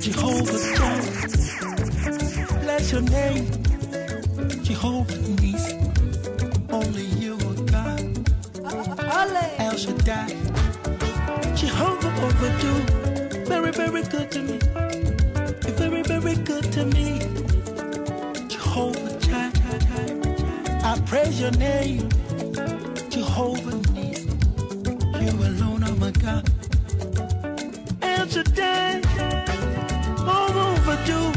Jehovah Jireh, bless your name. Jehovah Nissi, only you are God. El Shaddai, Jehovah overdue, very very good to me. Very very good to me. Praise your name. Jehovah you alone are my God. El Shaddai, all overdue.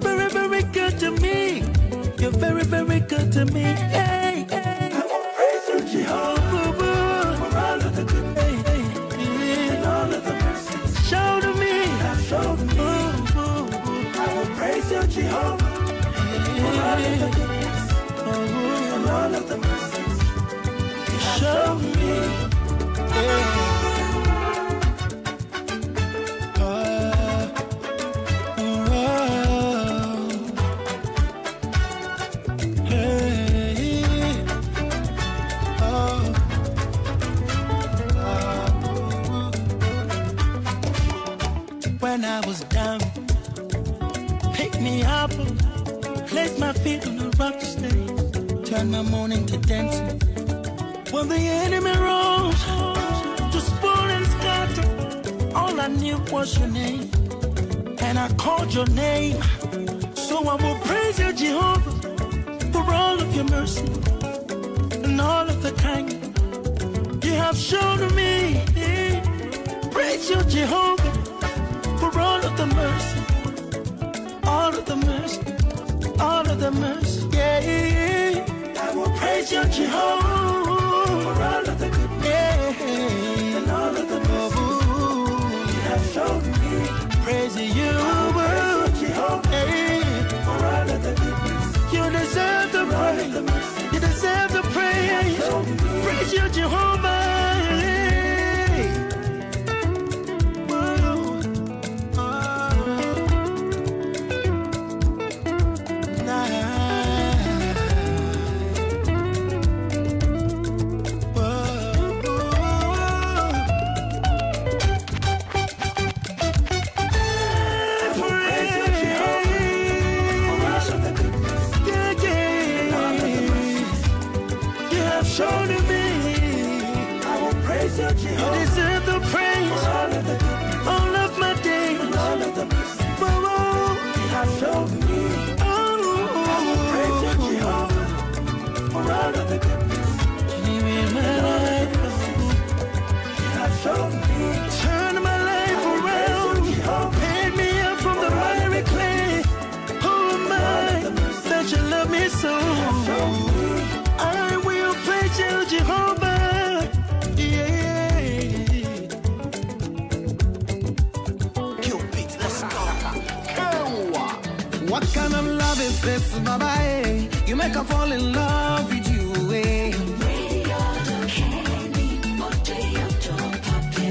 Very, very good to me. You're very, very good to me. Hey, Show me. Yeah. Your name. So I will praise you, Jehovah, for all of your mercy and all of the kindness you have shown to me. Praise you, Jehovah, for all of the mercy, all of the mercy, all of the mercy. Yeah, I will praise you, Jehovah, for all of the goodness and all of the mercy you have shown me. Praise you, You deserve the praise. Praise you, Jehovah. Baba? eh? You make her fall in love with you. Eh?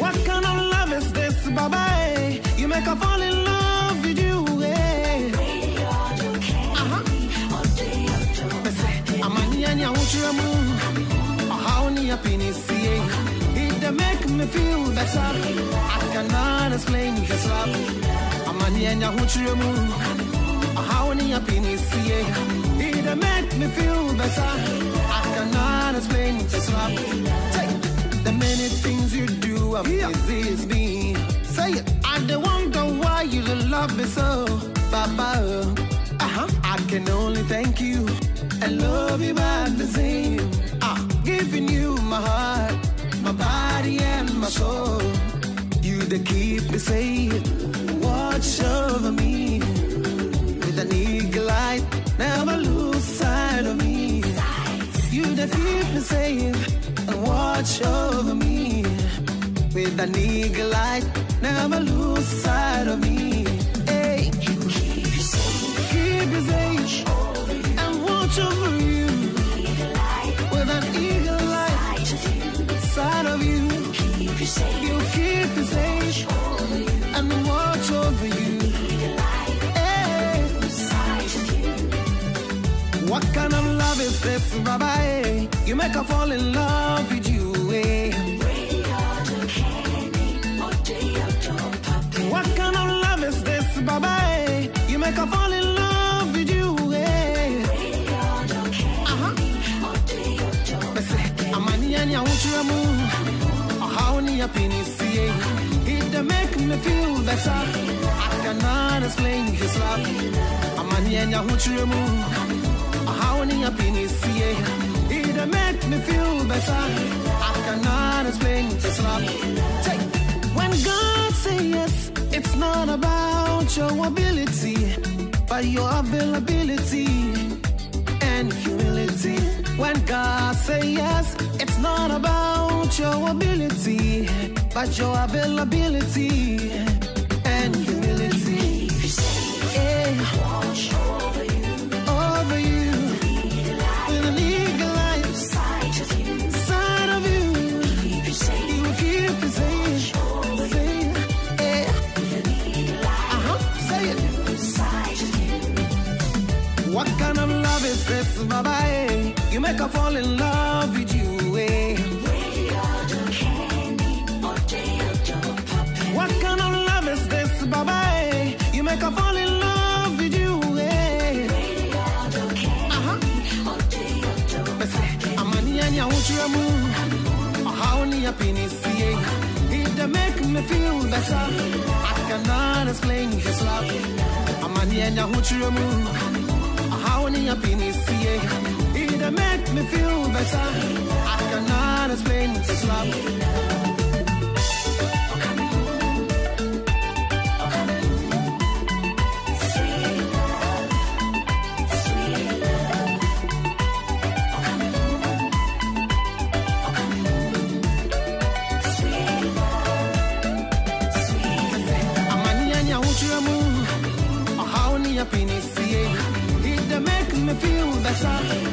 What kind of love is this, Baba? eh? You make her fall in love with you. Eh? Uh-huh. Bese, amani ya nyawuchira mu. How ni happiness, yeah. It dey make me feel better. I cannot explain this love. Amani ya ni happiness, yeah. It make me feel better. I cannot explain this love. Take the many things you do amazes me. Say it. I dey wonder why you love me so, Baba. Uh-huh. I can only thank you and love you by the same. Ah, giving you my heart, my body and my soul. You that keep me safe, watch over me with an eagle eye, never lose sight of me. You that keep me safe and watch over me with an eagle eye, never lose sight of me. Hey, you keep you safe, keep you safe, and watch over you with an eagle eye, side of you. You keep you safe and watch over you. What kind of love is this, Baba? You make her fall in love with you, eh? What kind of love is this, Baba? You make her fall in love with you, eh? Uh-huh. Bese, amani anya uchiramu, ahaoni ya pinisi, eh? It make me feel better. I cannot explain his love. Amani anya uchiramu, ahaoni ya pinisi, eh? It make me feel better. I cannot explain his love. When God say yes, it's not about your ability, but your availability and humility. When God say yes, it's not about your ability, but your availability this, Baba? eh? You make her fall in love with you, eh? What kind of love is this, Baba? eh? You make her fall in love with you, eh? Uh-huh. Bese, amani anya uchiramu, ahaoni ya pinisi, eh? It make me feel better. I cannot explain his love. Amani anya uchiramu, pinisi, eh? It make me feel better. I cannot explain his love. Better.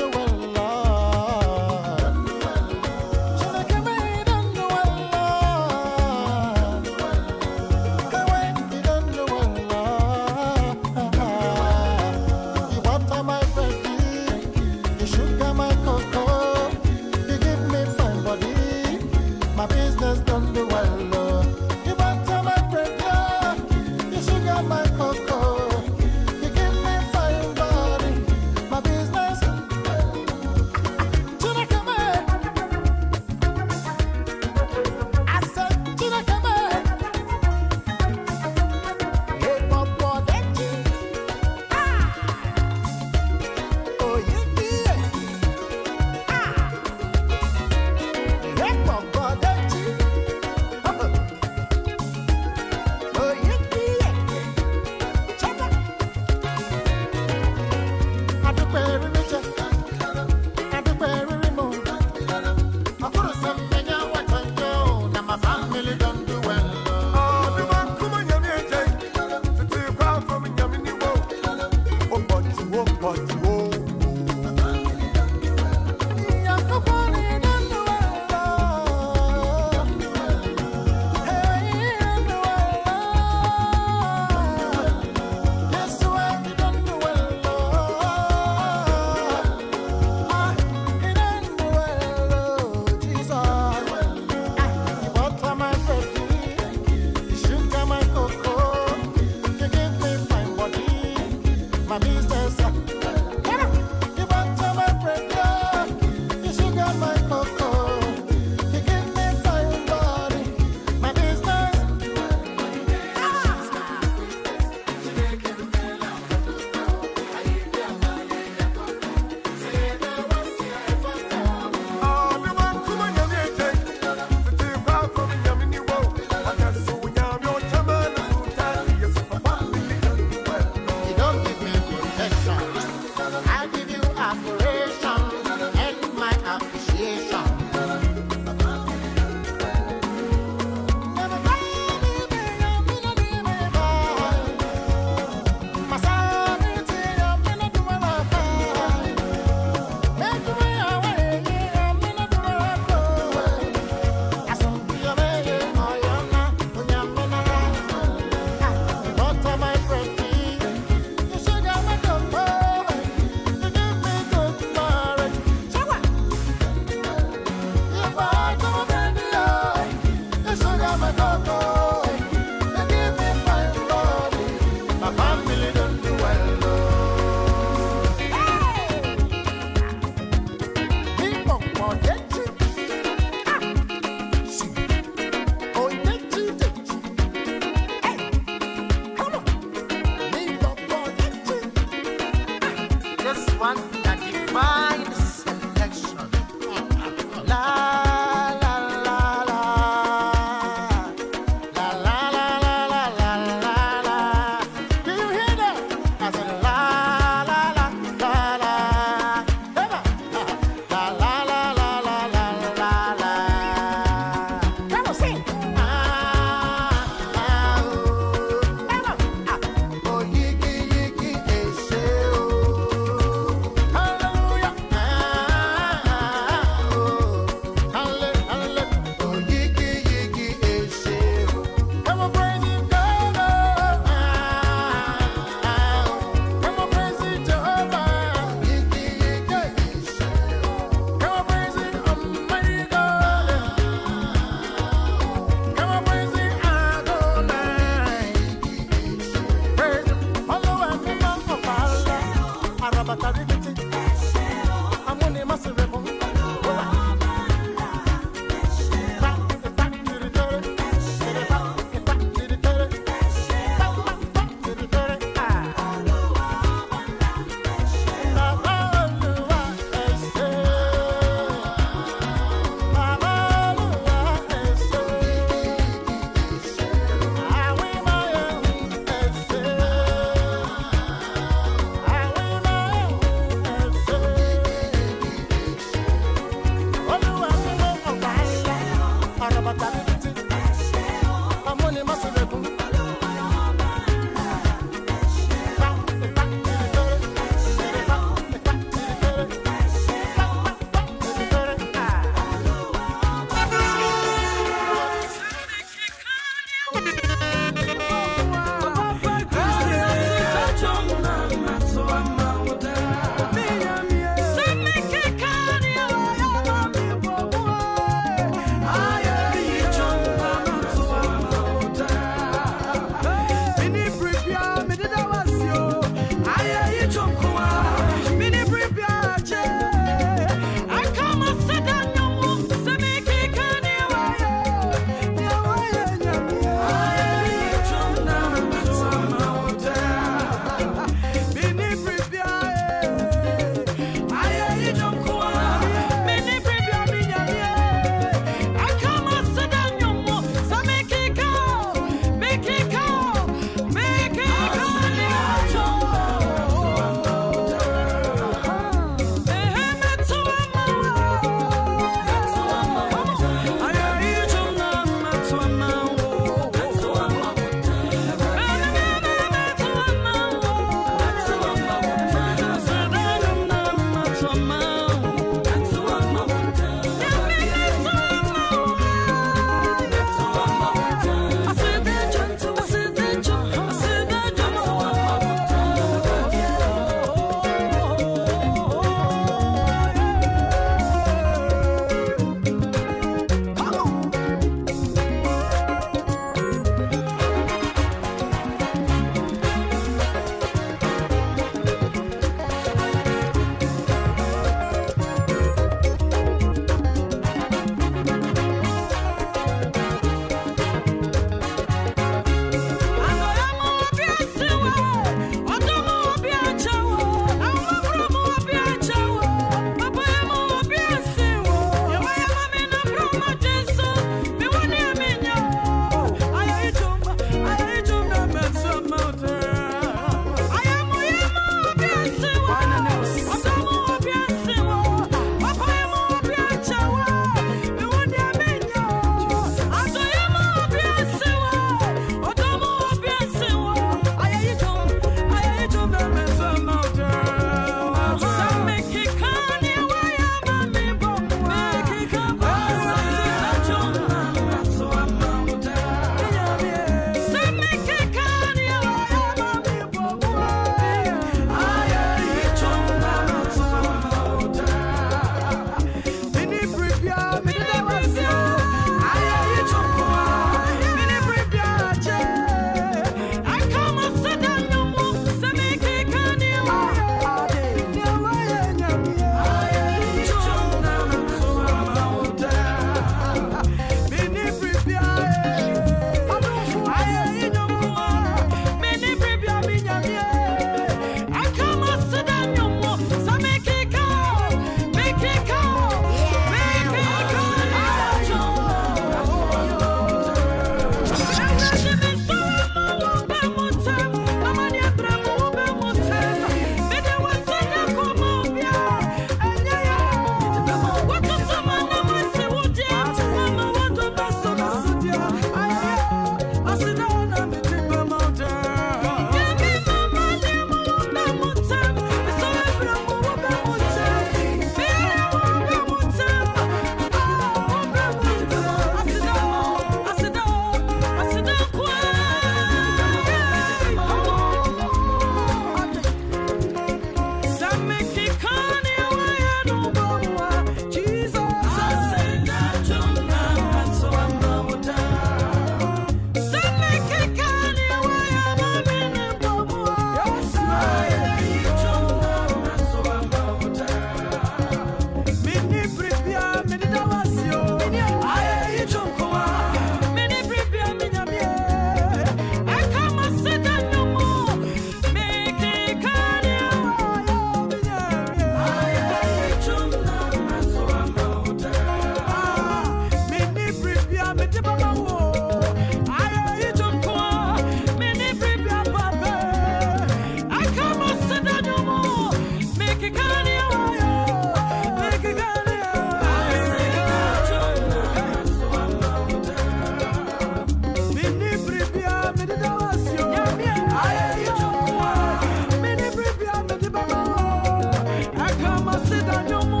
Nunca no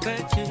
Debbie Marlborough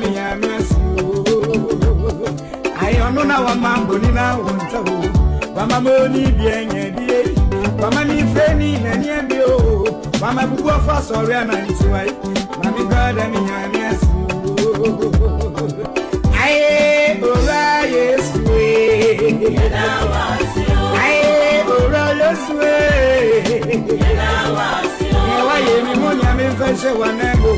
mi ya masu ayo no na wa mambo ni na wonta o. Wa mama ni bi enye bi wa mama ni fre ni na ni bi o. Wa mama bugu afa so re na nti wa ma mi god mi ya masu aye ora yesu e. Na you. si o. Aye ora yesu e. Na wa si o. E wa ye mi mo nya mi fe se wa na go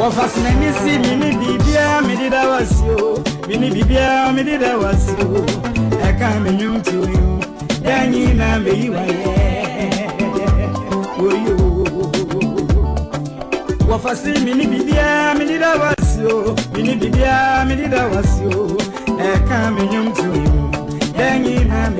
wɔfa senani si mene biribiaa mede da wase o oh. mene biribiaa mede da wase o oh. ɛka me nnwomtumi ho da nyinaa oyo. Wɔfa se mene biribiaa mede da wase o oh. mene biribiaa mede da wase o ɛka me nnwomtumi ho da nyinaa